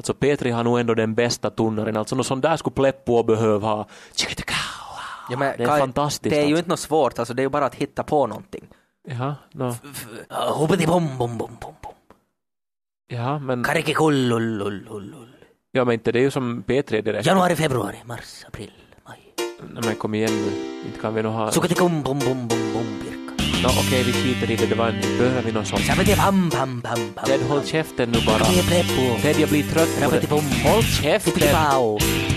Alltså Petri har nog ändå den bästa tunnaren, alltså något sånt där skulle Pleppo behöva ha. Ja, men Det är Kai, fantastiskt Det är ju alltså. inte något svårt, alltså, det är ju bara att hitta på någonting. Ja, no. Hoppati bom bom bom bom bom. ja men, Karikikullullullullull. ja, men inte det är ju som Petri direkt. Januari, februari, mars, april, maj. Nej, men kom igen nu, inte kan vi nog ha... Sukatikum bom bom bom bom pirka. No, Okej, vi skiter i det, det var inte, behöver vi någon sån. Pam pam pam pam. Ted, håll käften nu bara. Ted, jag blir trött på det. Håll käften!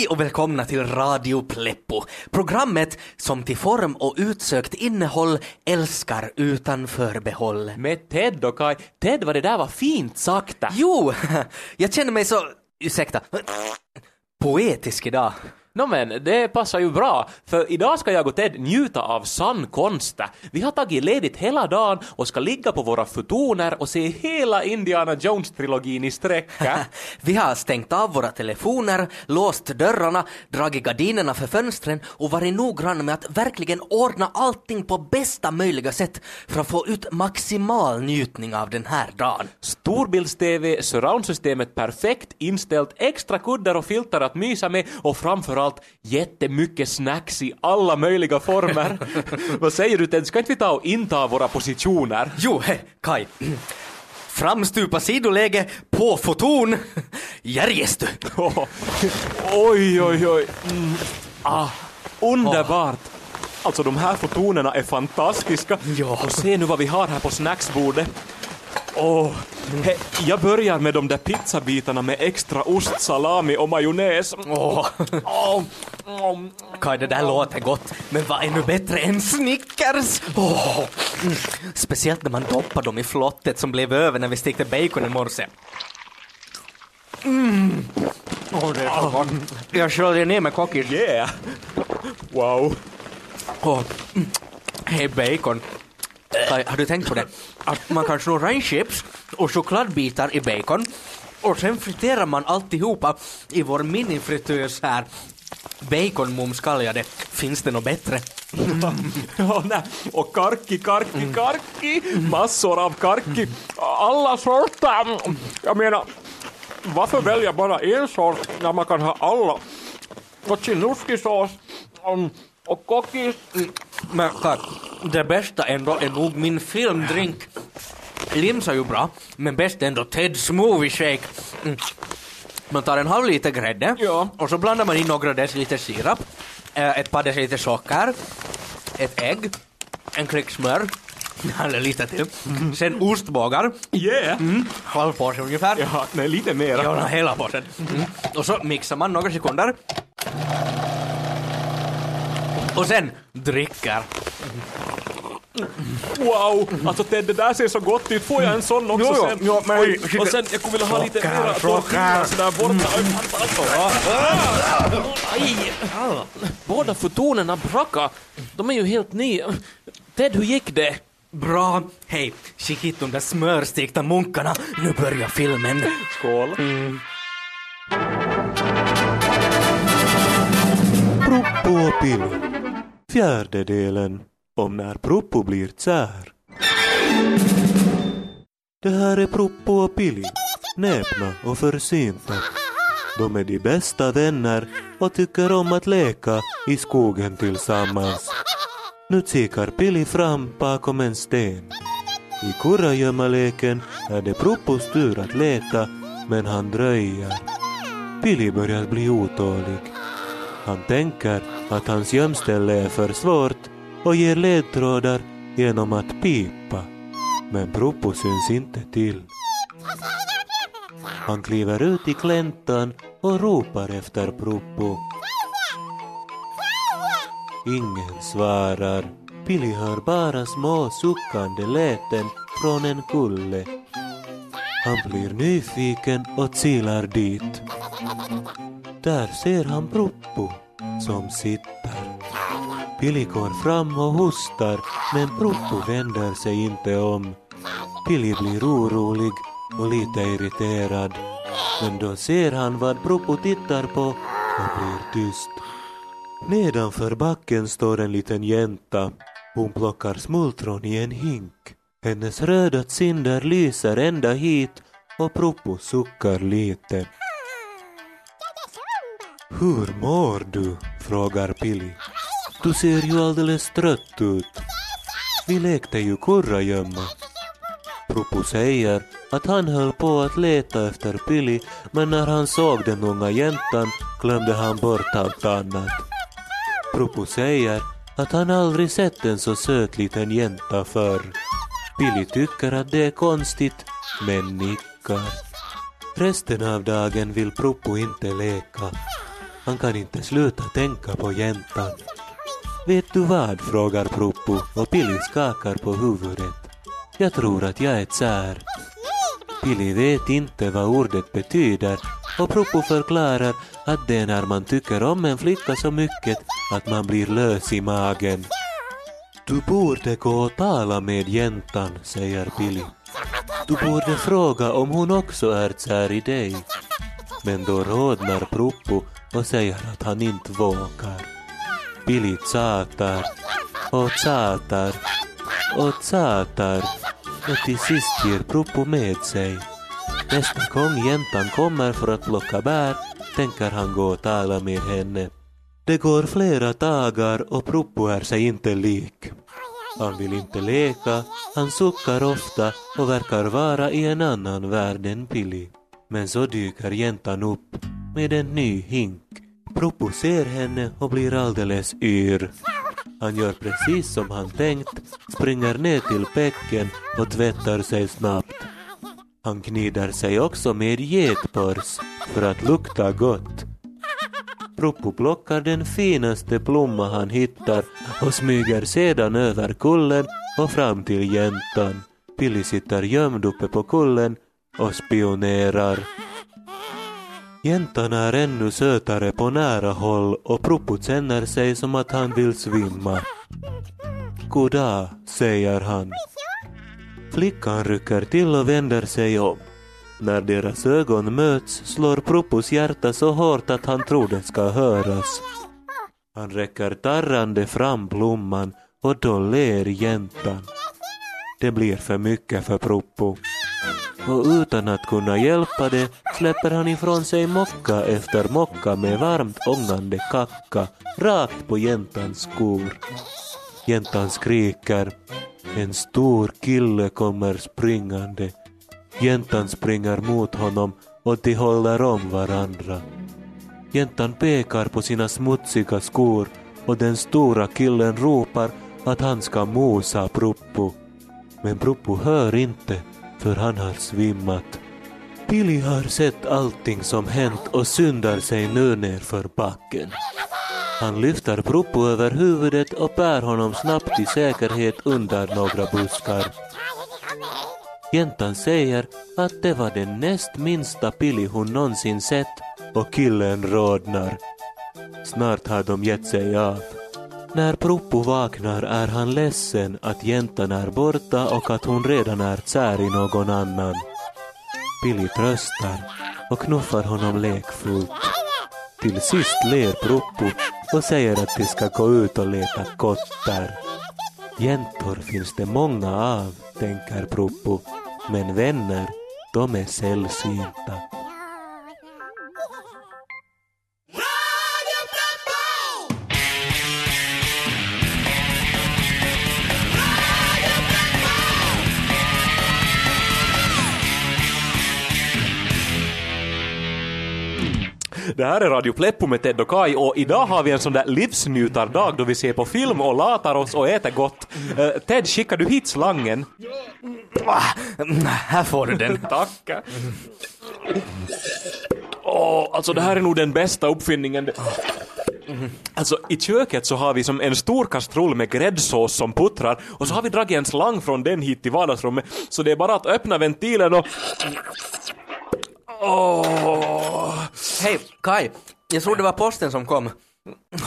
Hej och välkomna till Radio Pleppo, programmet som till form och utsökt innehåll älskar utan förbehåll. Med Ted och Kai. Ted, vad det där var fint sagt. Jo, jag känner mig så, ursäkta, poetisk idag. Nå men, det passar ju bra, för idag ska jag och Ted njuta av sann konst. Vi har tagit ledigt hela dagen och ska ligga på våra futoner och se hela Indiana Jones-trilogin i sträcka. Vi har stängt av våra telefoner, låst dörrarna, dragit gardinerna för fönstren och varit noggranna med att verkligen ordna allting på bästa möjliga sätt för att få ut maximal njutning av den här dagen. Storbilds-TV, surroundsystemet perfekt inställt, extra kuddar och filtar att mysa med och framförallt jättemycket snacks i alla möjliga former. Vad säger du Ted, ska inte vi ta och inta våra positioner? Jo, he, Kai. Framstupa sidoläge på foton. Järjestu. Åh, oj, oj, oj. Mm. Ah, underbart. Alltså de här fotonerna är fantastiska. Ja. Och se nu vad vi har här på snacksbordet. Åh, he, jag börjar med de där pizzabitarna med extra ost, salami och majonnäs. Åh. Åh, åh. Kai, det där låter gott, men vad är nu bättre än Snickers? Mm. Speciellt när man doppar dem i flottet som blev över när vi stekte bacon i morse. Mm. Åh, det är så gott. Jag sköljer ner med kockis. Yeah! Wow. Mm. Hej bacon. Kai, har du tänkt på det? Att man kan snurra in chips och chokladbitar i bacon och sen friterar man alltihopa i vår minifritös här. Baconmums kallar jag det. Finns det något bättre? Ja, nej. Och karki, karki, karki. Massor av karki. Alla sorter. Jag menar, varför välja bara en sort när man kan ha alla? Och chinuskisås um, och kokis. Men Kai, det bästa ändå är nog min filmdrink. Limsa ju bra, men bäst är ändå Ted Smoothie Shake. Mm. Man tar en halv liter grädde Ja. och så blandar man in några deciliter sirap, eh, ett par deciliter socker, ett ägg, en klick smör, eller lite till, sen ostbågar, Yeah! mm. halv påse ungefär. Ja, nej, lite mera. Ja, hela påsen. Mm. Och så mixar man några sekunder. Och sen dricker. Wow! Alltså Ted, det där ser så gott ut. Får jag en sån också sen? jo, men- Oj, och sen, jag kommer vilja ha lite mera tortilla sådär borta. Aj! Båda fotonerna braka. De är ju helt nya. Ted, hur gick det? Bra. Hej, kik hit de där smörstekta munkarna. Nu börjar filmen. Skål. Proppo och Fjärdedelen Fjärde delen om när Proppo blir tsär. Det här är Proppo och Pili, näpna och försynta. De är de bästa vänner och tycker om att leka i skogen tillsammans. Nu kikar Pili fram bakom en sten. I kurragömmaleken är det Proppos tur att leta, men han dröjer. Pili börjar bli otålig. Han tänker att hans gömställe är för svårt och ger ledtrådar genom att pipa. Men Proppo syns inte till. Han kliver ut i kläntan och ropar efter Proppo. Ingen svarar. Pili hör bara små suckande läten från en kulle. Han blir nyfiken och silar dit. Där ser han Proppo som sitter. Billy går fram och hostar men Proppo vänder sig inte om. Pili blir orolig och lite irriterad. Men då ser han vad Proppo tittar på och blir tyst. Nedanför backen står en liten jänta. Hon plockar smultron i en hink. Hennes röda kinder lyser ända hit och Proppo suckar lite. Hur mår du? frågar Pili. Du ser ju alldeles trött ut. Vi lekte ju kurragömma. Propo säger att han höll på att leta efter Pili men när han såg den unga jäntan glömde han bort allt annat. Propo säger att han aldrig sett en så söt liten jänta förr. Pili tycker att det är konstigt, men nickar. Resten av dagen vill Propo inte leka. Han kan inte sluta tänka på jäntan. Vet du vad? frågar Proppo och Billy skakar på huvudet. Jag tror att jag är tsär. sär. Vet inte vad ordet betyder och Proppo förklarar att det är när man tycker om en flicka så mycket att man blir lös i magen. Du borde gå och tala med jäntan, säger Billy. Du borde fråga om hon också är kär i dig. Men då rodnar Proppo och säger att han inte vågar. Billy tjatar och tjatar och tjatar och till sist ger Proppo med sig. Nästa gång jäntan kommer för att plocka bär tänker han gå och tala med henne. Det går flera dagar och Proppo är sig inte lik. Han vill inte leka, han suckar ofta och verkar vara i en annan värld än Billy. Men så dyker jäntan upp med en ny hink. Propo ser henne och blir alldeles yr. Han gör precis som han tänkt, springer ner till bäcken och tvättar sig snabbt. Han knider sig också med getpörs för att lukta gott. Propo plockar den finaste blomma han hittar och smyger sedan över kullen och fram till jäntan. Pilly sitter gömd uppe på kullen och spionerar. Jäntan är ännu sötare på nära håll och Proppo känner sig som att han vill svimma. Goddag, säger han. Flickan rycker till och vänder sig om. När deras ögon möts slår Proppos hjärta så hårt att han tror det ska höras. Han räcker darrande fram blomman och då ler jäntan. Det blir för mycket för Proppo. Och utan att kunna hjälpa det släpper han ifrån sig mocka efter mocka med varmt ångande kacka rakt på jäntans skor. Jäntan skriker. En stor kille kommer springande. Jäntan springer mot honom och de håller om varandra. Jäntan pekar på sina smutsiga skor och den stora killen ropar att han ska mosa Proppo. Men Proppo hör inte för han har svimmat. Pili har sett allting som hänt och syndar sig nu ner för backen. Han lyfter Proppo över huvudet och bär honom snabbt i säkerhet under några buskar. Jäntan säger att det var den näst minsta Pili hon någonsin sett och killen rodnar. Snart har de gett sig av. När Proppo vaknar är han ledsen att jäntan är borta och att hon redan är kär i någon annan. Billy tröstar och knuffar honom lekfullt. Till sist ler Proppo och säger att de ska gå ut och leta kottar. Jäntor finns det många av, tänker Proppo, men vänner, de är sällsynta. Det här är Radio Pleppo med Ted och Kai och idag har vi en sån där livsnjutardag då vi ser på film och latar oss och äter gott. Eh, Ted, skickar du hit slangen? Mm, här får du den. Tack. Åh, alltså det här är nog den bästa uppfinningen. Alltså i köket så har vi som en stor kastrull med gräddsås som puttrar och så har vi dragit en slang från den hit till vardagsrummet så det är bara att öppna ventilen och... Åh! Hej, Kai. Jag tror det var posten som kom.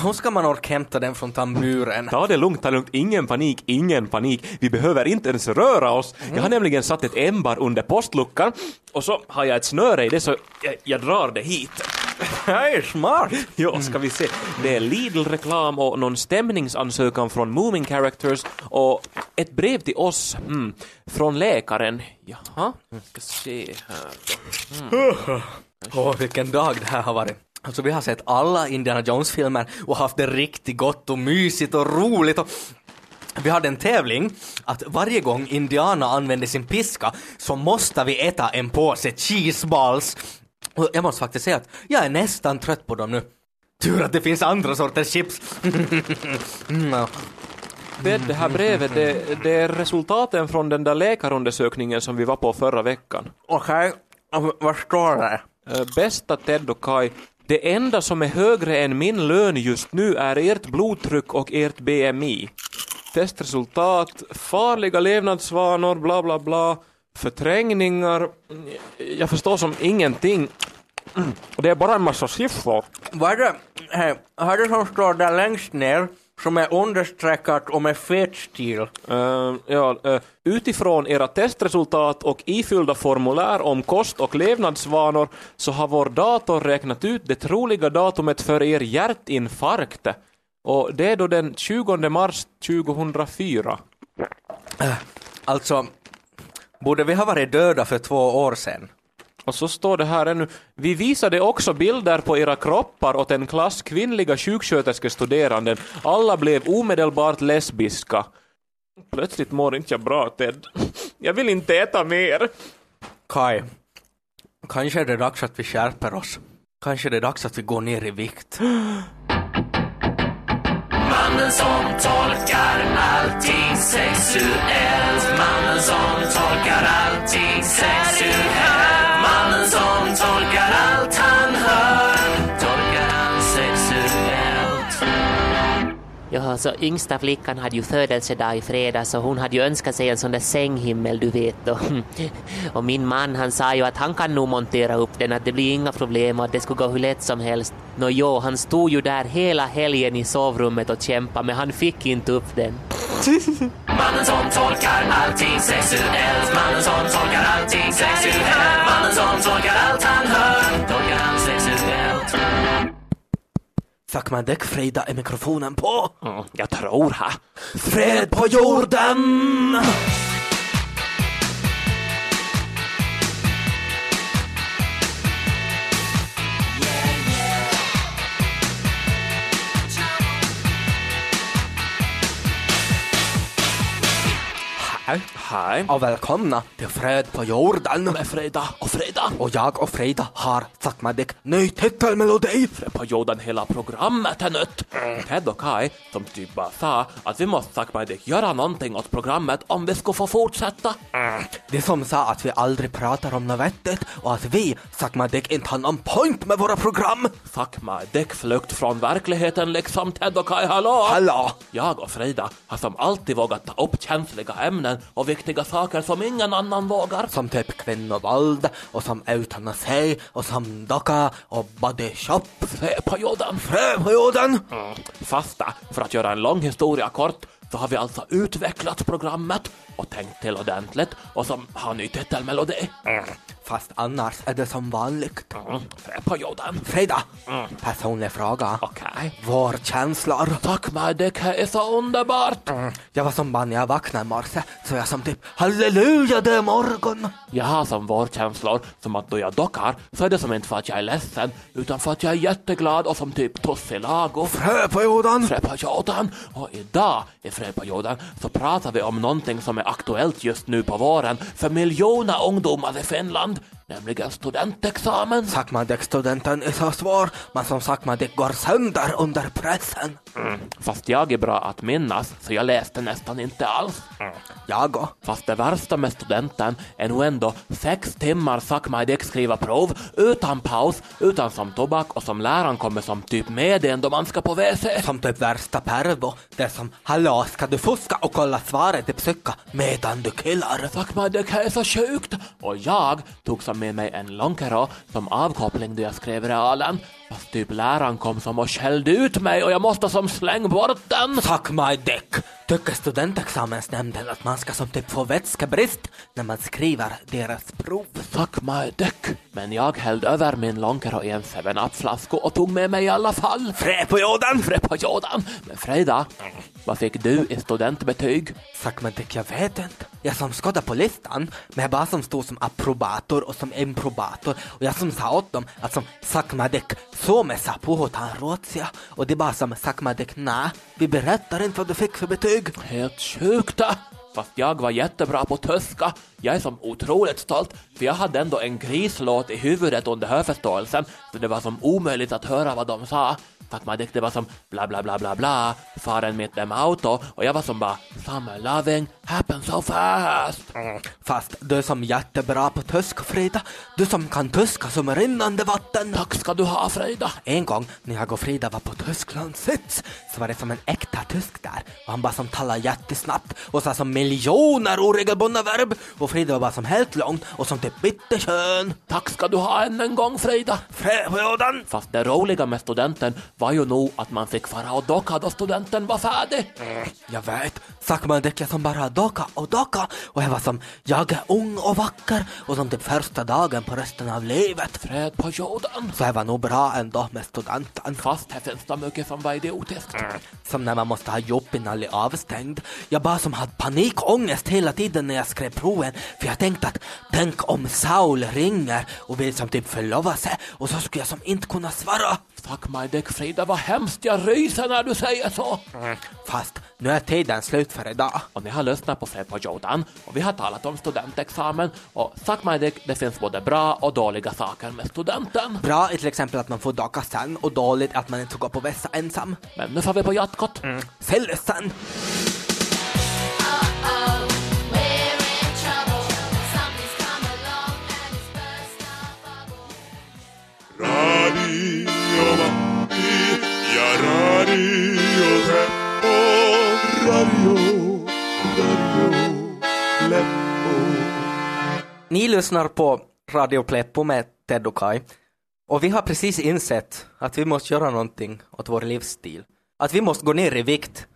Hur ska man orka hämta den från tamburen? Ta det lugnt, ta det lugnt. Ingen panik, ingen panik. Vi behöver inte ens röra oss. Jag har nämligen satt ett ämbar under postluckan och så har jag ett snöre i det så jag, jag drar det hit. Det är smart! Ja, ska vi se. Det är Lidl-reklam och någon stämningsansökan från Moving Characters och ett brev till oss mm, från läkaren. Jaha, ska se här. Åh, vilken dag det här har varit. Alltså vi har sett alla Indiana Jones-filmer och haft det riktigt gott och mysigt och roligt och vi hade en tävling att varje gång Indiana använde sin piska så måste vi äta en påse cheeseballs. Och jag måste faktiskt säga att jag är nästan trött på dem nu. Tur att det finns andra sorters chips. Mm. Det, det här brevet, det, det är resultaten från den där läkarundersökningen som vi var på förra veckan. Okej, och vad står det? Eh, Bästa Ted och Kai, det enda som är högre än min lön just nu är ert blodtryck och ert BMI. Testresultat, farliga levnadsvanor, bla bla bla, förträngningar. Jag förstår som ingenting. Det är bara en massa siffror. Vad är det, hej, vad är det som står där längst ner som är understreckat och med fet stil? Eh, ja, eh, utifrån era testresultat och ifyllda formulär om kost och levnadsvanor så har vår dator räknat ut det troliga datumet för er hjärtinfarkt. Och det är då den 20 mars 2004. Alltså, borde vi ha varit döda för två år sedan? Och så står det här ännu. Vi visade också bilder på era kroppar åt en klass kvinnliga sjuksköterskestuderanden. Alla blev omedelbart lesbiska. Plötsligt mår inte jag bra, Ted. Jag vill inte äta mer. Kai, kanske är det dags att vi skärper oss. Kanske är det dags att vi går ner i vikt. Mannen som tolkar allting sexuellt. Mannen som tolkar allting sexuellt. Mannen som tolkar allting Ja, så yngsta flickan hade ju födelsedag i fredags och hon hade ju önskat sig en sån där sänghimmel, du vet. Och, och min man han sa ju att han kan nog montera upp den, att det blir inga problem och att det skulle gå hur lätt som helst. Nå jo, han stod ju där hela helgen i sovrummet och kämpade men han fick inte upp den. Mannen som tolkar allting sexuellt Mannen som tolkar allting sexuellt Mannen som tolkar allt han hör Fuck man däck, Frida, är mikrofonen på? Mm, jag tror ha. Fred på jorden! Hej Hej. och välkomna till Fred på jorden. Med Freda och Freda. Och jag och Frida har sagt mig ny titelmelodi. På jorden hela programmet är nött. Ted och Kai, som typ bara sa att vi måste sagt mig göra någonting åt programmet om vi ska få fortsätta. De som sa att vi aldrig pratar om något vettigt och att vi, sagt mig inte har någon point med våra program. Fuck my dick flykt från verkligheten liksom Ted och Kai, hallå? Hallå! Jag och Frida har som alltid vågat ta upp känsliga ämnen och viktiga saker som ingen annan vågar. Som typ kvinnovåld och som eutanasi och som docka och body shop. Frö på jorden. Frö på jorden! Fasta, för att göra en lång historia kort, så har vi alltså utvecklat programmet och tänkt till ordentligt och som har ny titelmelodi. Fast annars är det som vanligt. Mm. Jorden. Frida, personlig fråga. Okej. Vår känslor. Tack my dick, det är så underbart. Jag var som barn när jag vaknade i morse, så jag som typ halleluja det är morgon. Jag har som vårkänslor som att då jag dockar så är det som inte för att jag är ledsen utan för att jag är jätteglad och som typ tussilago. Frö på jorden. Fröperioden. Och idag i perioden så pratar vi om någonting som är aktuellt just nu på våren. För miljoner ungdomar i Finland, nämligen studentexamen. Sakmadek-studenten är så svår, men som Sakmadek går sönder under pressen. Fast jag är bra att minnas så jag läste nästan inte alls. Jag och. Fast det värsta med studenten är nog ändå sex timmar sakmajdik skriva prov utan paus, utan som tobak och som läraren kommer som typ med en då man ska på WC. Som typ värsta pervo. Det är som hallå, ska du fuska och kolla svaret i psyka medan du killar? Sakmajdik är så sjukt! Och jag tog som med mig en Lonkero som avkoppling då jag skrev realen. Fast typ läraren kom som och skällde ut mig och jag måste som släng bort den. Tack my dick. Tycker studentexamensnämnden att man ska som typ få vätskebrist när man skriver deras prov? Fuck my dick. Men jag hällde över min Lonkero i en 7-Up-flaska och tog med mig i alla fall. Frä på jorden! Frä på jorden. Men Freda, vad fick du i studentbetyg? Tack my däck, jag vet inte. Jag som skådde på listan, men jag bara som stod som approbator och som improbator och jag som sa åt dem att som Sack my däck, så med sa puhutaan ruotsia och det bara som Sack my däck, nä, vi berättar inte vad du fick för betyg. Helt sjukt. Äh. Fast jag var jättebra på tyska. Jag är som otroligt stolt, för jag hade ändå en grislåt i huvudet under hörförståelsen, så det var som omöjligt att höra vad de sa. Tack man det var som bla bla bla bla bla, faren med dem auto, och jag var som bara summer loving happens so fast. Fast du är som jättebra på tyska, Frida. Du som kan tyska som rinnande vatten. Tack ska du ha Frida. En gång när jag och Frida var på Tysklands sits så var det som en äkta tysk där och han bara som talade jättesnabbt och sa som miljoner oregelbundna verb och Frida var bara som helt lång och som typ bitterskön. Tack ska du ha än en gång Frida. Fräsjådan! Fast det roliga med studenten var ju nog att man fick fara och docka då studenten var färdig. Jag vet, sagt man däck jag som bara docka och docka och jag var som jag är ung och vacker och som typ första dagen på resten av livet. Fred på jorden. Så jag var nog bra ändå med studenten. Fast här finns det mycket som var idiotiskt. Som när man måste ha jobb innan avstängd. Jag bara som hade panikångest hela tiden när jag skrev proven för jag tänkte att tänk om Saul ringer och vill som typ förlova sig och så skulle jag som inte kunna svara. Fuck my dick Frida, vad hemskt jag ryser när du säger så. Fast nu är tiden slut för idag. Och ni har lyssnat på Fred på Jordan och vi har talat om studentexamen och fuck my dick, det finns både bra och dåliga saker med studenten. Bra är till exempel att man får docka sen och dåligt att man inte får gå på vässa ensam. Men nu får vi på jatkott. Sälj sen! Ni lyssnar på Radio Pleppo med Ted och Kai. Och vi har precis insett att vi måste göra någonting åt vår livsstil. Att vi måste gå ner i vikt.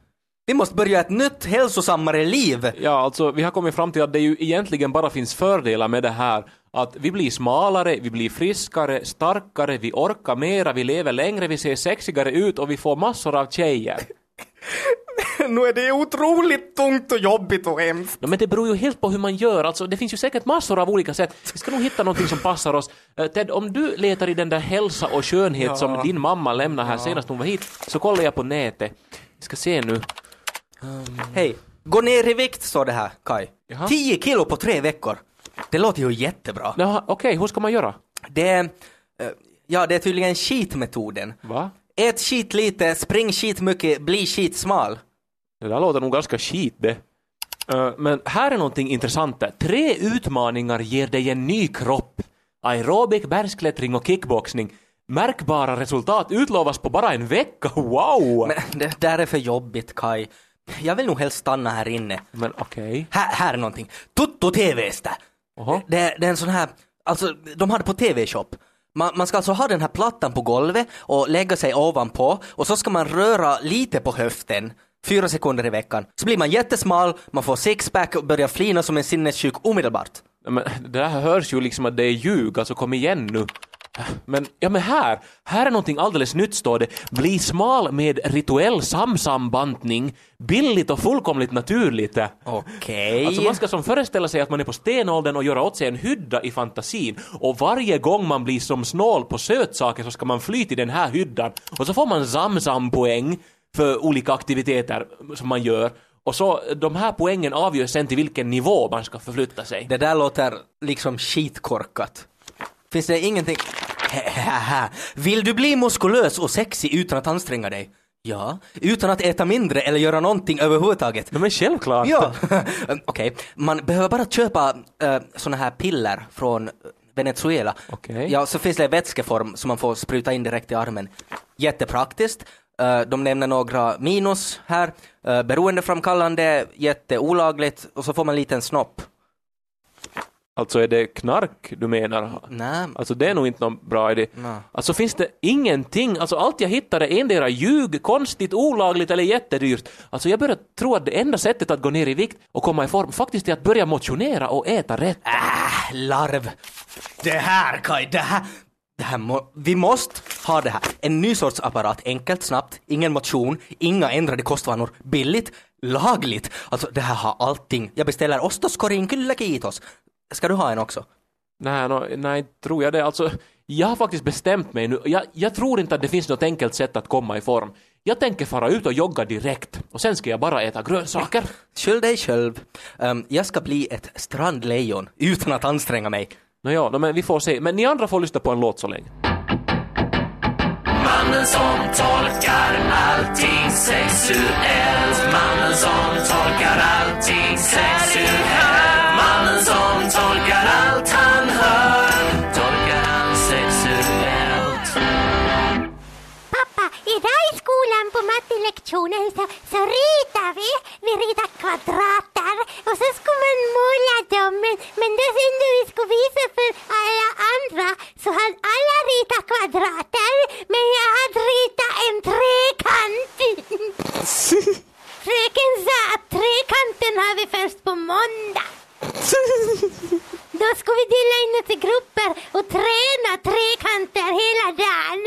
Vi måste börja ett nytt hälsosammare liv. Ja, alltså vi har kommit fram till att det ju egentligen bara finns fördelar med det här. Att vi blir smalare, vi blir friskare, starkare, vi orkar mera, vi lever längre, vi ser sexigare ut och vi får massor av tjejer. nu är det otroligt tungt och jobbigt och hemskt. No, men det beror ju helt på hur man gör, alltså det finns ju säkert massor av olika sätt. Vi ska nog hitta någonting som passar oss. Eh, Ted, om du letar i den där hälsa och skönhet som din mamma lämnade här senast hon var hit, så kollar jag på nätet. Vi ska se nu. Hej, gå ner i vikt står det här, Kai. Jaha. 10 kilo på tre veckor. Det låter ju jättebra. Okej, hur ska man göra? Det är, eh, ja det är tydligen skitmetoden. Va? Ät skit lite, spring skit mycket, bli skit smal. Det där låter nog ganska skit det. Eh, Men här är någonting intressant. där. Tre utmaningar ger dig en ny kropp. Aerobic, bergsklättring och kickboxning. Märkbara resultat utlovas på bara en vecka. Wow! Men, Men det där är för jobbigt Kai. Jag vill nog helst stanna här inne. okej. Här, här är någonting. Tutto TV-stä. Jaha. Det, det är en sån här, alltså de har det på TV-shop. Man, man ska alltså ha den här plattan på golvet och lägga sig ovanpå och så ska man röra lite på höften fyra sekunder i veckan. Så blir man jättesmal, man får sixpack och börjar flina som en sinnessjuk omedelbart. Men det där hörs ju liksom att det är ljug, alltså kom igen nu. Men, ja men här, här är någonting alldeles nytt står det. Bli smal med rituell samsambantning, billigt och fullkomligt naturligt. Okej. Alltså man ska som föreställa sig att man är på stenåldern och göra åt sig en hydda i fantasin och varje gång man blir som snål på sötsaker så ska man fly till den här hyddan och så får man zamzam-poäng för olika aktiviteter som man gör och så de här poängen avgör sen till vilken nivå man ska förflytta sig. Det där låter liksom skitkorkat. Finns det ingenting... Vill du bli muskulös och sexig utan att anstränga dig? Ja, utan att äta mindre eller göra någonting överhuvudtaget. Men självklart. Ja, okej. Man behöver bara köpa uh, såna här piller från Venezuela. Okej. Ja, så finns det vätskeform som man får spruta in direkt i armen. Jättepraktiskt. Uh, de nämner några minus här. Uh, beroendeframkallande, jätteolagligt och så får man en liten snopp. Alltså är det knark du menar? Nej. Alltså det är nog inte någon bra idé. Nej. Alltså finns det ingenting, alltså allt jag hittar är endera ljug, konstigt, olagligt eller jättedyrt. Alltså jag börjar tro att det enda sättet att gå ner i vikt och komma i form faktiskt är att börja motionera och äta rätt. Äh, larv. Det här Kaj, det här. Det här må, vi måste ha det här. En ny sorts apparat, enkelt, snabbt, ingen motion, inga ändrade kostvanor, billigt, lagligt. Alltså det här har allting. Jag beställer ostoskorgen, kyllä kiitos. Ska du ha en också? Nej, no, nej, tror jag det. Alltså, jag har faktiskt bestämt mig nu. Jag, jag tror inte att det finns något enkelt sätt att komma i form. Jag tänker fara ut och jogga direkt och sen ska jag bara äta grönsaker. Skyll dig själv. Ehm, jag ska bli ett strandlejon utan att anstränga mig. Nåja, no, men vi får se. Men ni andra får lyssna på en låt så länge. Mannen som tolkar allting sexuellt Mannen som tolkar allting sexuellt Mannen som tolkar allt han hör Tolkar han sexuellt Pappa, idag i skolan på mattelektionen så, så ritar vi. Vi ritar kvadrater och så ska man måla dem. Men, men sen när vi ska visa för alla andra så har alla ritat kvadrater men jag har ritat en trekant. Fröken sa att trekanten har vi först på måndag. Då ska vi dela in oss i grupper och träna trekanter hela dagen.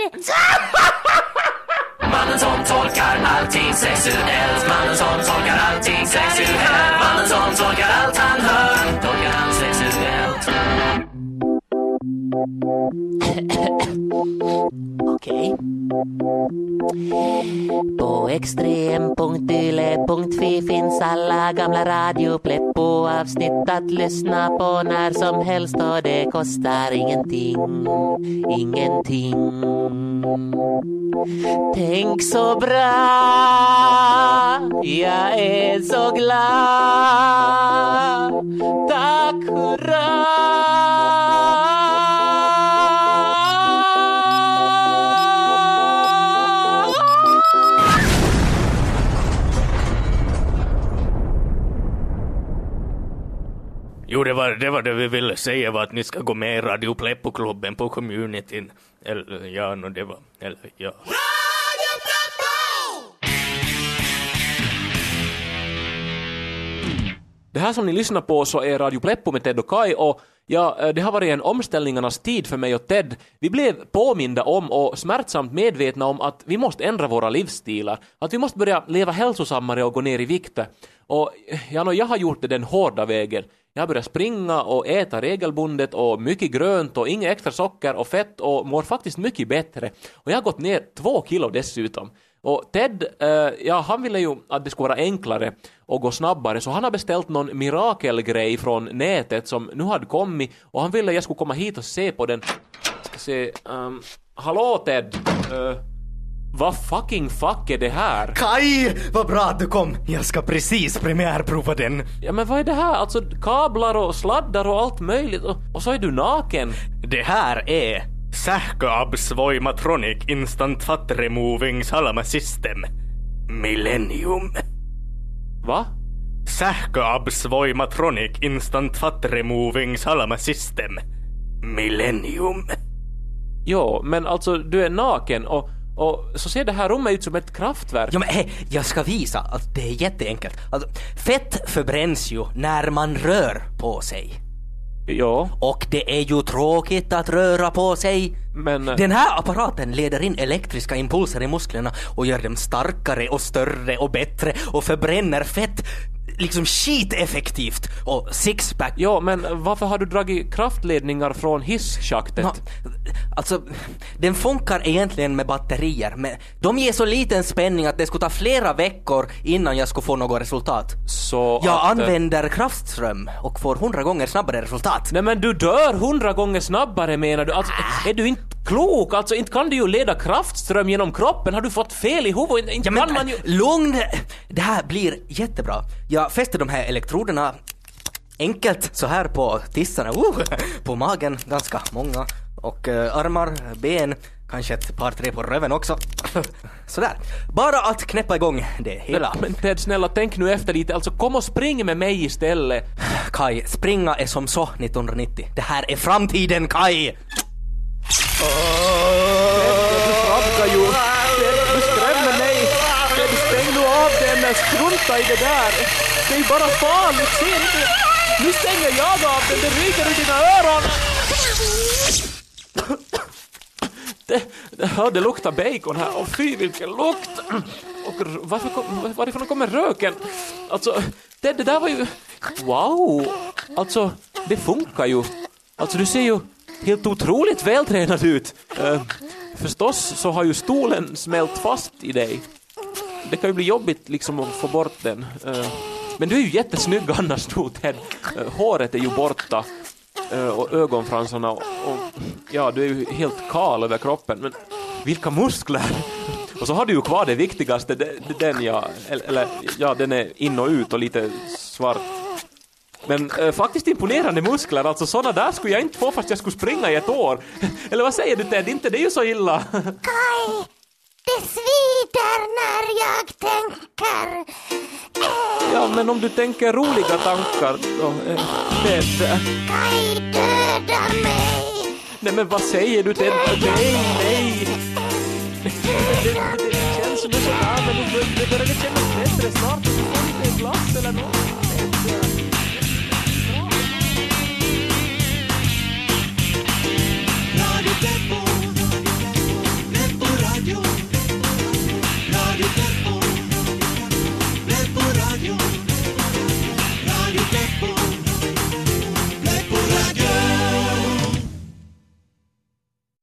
Mannen som tolkar allting sexuellt Mannen som tolkar allting sexuellt Mannen som tolkar allt han hör Tolkar han sexuellt Okej. På extrem.yle.fi finns alla gamla radioplepp Pleppo-avsnitt att lyssna på när som helst och det kostar ingenting. Ingenting. Tänk så bra, jag är så glad. Tack hurra! Jo, det var, det var det vi ville säga var att ni ska gå med i Radio Pleppo-klubben på communityn. Eller ja, no, det var, eller ja. Det här som ni lyssnar på så är Radio Pleppo med Ted och Kai och ja, eh, det har varit en omställningarnas tid för mig och Ted. Vi blev påminda om och smärtsamt medvetna om att vi måste ändra våra livsstilar. Att vi måste börja leva hälsosammare och gå ner i vikt. Och ja, no, jag har gjort det den hårda vägen. Jag har börjat springa och äta regelbundet och mycket grönt och inget extra socker och fett och mår faktiskt mycket bättre. Och jag har gått ner två kilo dessutom. Och Ted, eh, ja han ville ju att det skulle vara enklare och gå snabbare så han har beställt någon mirakelgrej från nätet som nu hade kommit och han ville att jag skulle komma hit och se på den. Ska se, um, hallå Ted! Uh, vad fucking fuck är det här? Kai, vad bra att du kom! Jag ska precis premiärprova den. Ja men vad är det här? Alltså kablar och sladdar och allt möjligt och, och så är du naken. Det här är Sähköabs Voimatronic Instant Fat Removing Salama System. Millennium. Va? Sähköabs Voimatronic Instant Fat Removing Salama System. Millennium. Jo, men alltså du är naken och, och så ser det här rummet ut som ett kraftverk. Ja men hej, jag ska visa att det är jätteenkelt. Alltså, fett förbränns ju när man rör på sig. Ja, Och det är ju tråkigt att röra på sig. men... eh, Den här apparaten leder in elektriska impulser i musklerna och gör dem starkare och större och bättre och förbränner fett liksom skiteffektivt och sixpack. Ja, men varför har du dragit kraftledningar från hisschaktet? Alltså, den funkar egentligen med batterier, men de ger så liten spänning att det skulle ta flera veckor innan jag skulle få något resultat. Så Jag att, eh, använder kraftström och får hundra gånger snabbare resultat. Nej men du dör hundra gånger snabbare menar du? Alltså, är du inte klok? Alltså inte kan du ju leda kraftström genom kroppen. Har du fått fel i huvudet? Inte Ja, men, kan man ju... Lugn! Det här blir jättebra. Jag fäster de här elektroderna enkelt så här på tissarna, uh, på magen, ganska många, och eh, armar, ben, Kanske ett par tre på röven också. Sådär. Bara att knäppa igång det hela. Men Ted, snälla tänk nu efter lite. Alltså kom och spring med mig istället. Kai, springa är som så 1990. Det här är framtiden, Kai! Du framkar ju. Ted, du skrämmer mig. Ted, stäng nu av den. Strunta i det där. Det är bara farligt. Ser inte? Nu stänger jag av den. Det ryker i dina öron. Det, det, det luktar bacon här. Och fy vilken lukt! Och varför kom, varifrån kommer röken? Alltså, det, det där var ju... Wow! Alltså, det funkar ju. Alltså, du ser ju helt otroligt vältränad ut. Eh, förstås så har ju stolen smält fast i dig. Det kan ju bli jobbigt liksom att få bort den. Eh, men du är ju jättesnygg annars, Ted. Eh, håret är ju borta. Eh, och ögonfransarna och, och ja, du är ju helt kal över kroppen. Men vilka muskler! Och så har du ju kvar det viktigaste, det- det- den ja, eller ja, den är in och ut och lite svart. Men eh, faktiskt imponerande muskler, alltså sådana där skulle jag inte få fast jag skulle springa i ett år. Eller vad säger du Ted, inte det är ju så illa. Kai, det svider när jag tänker. Ja, men om du tänker roliga tankar då, eh, Ted. Kai, döda mig. Nej men vad säger du Ted? Nej, nej! Det, det, det känns som sån där, men det, börjar kännas bättre snart. Du får lite glass eller något.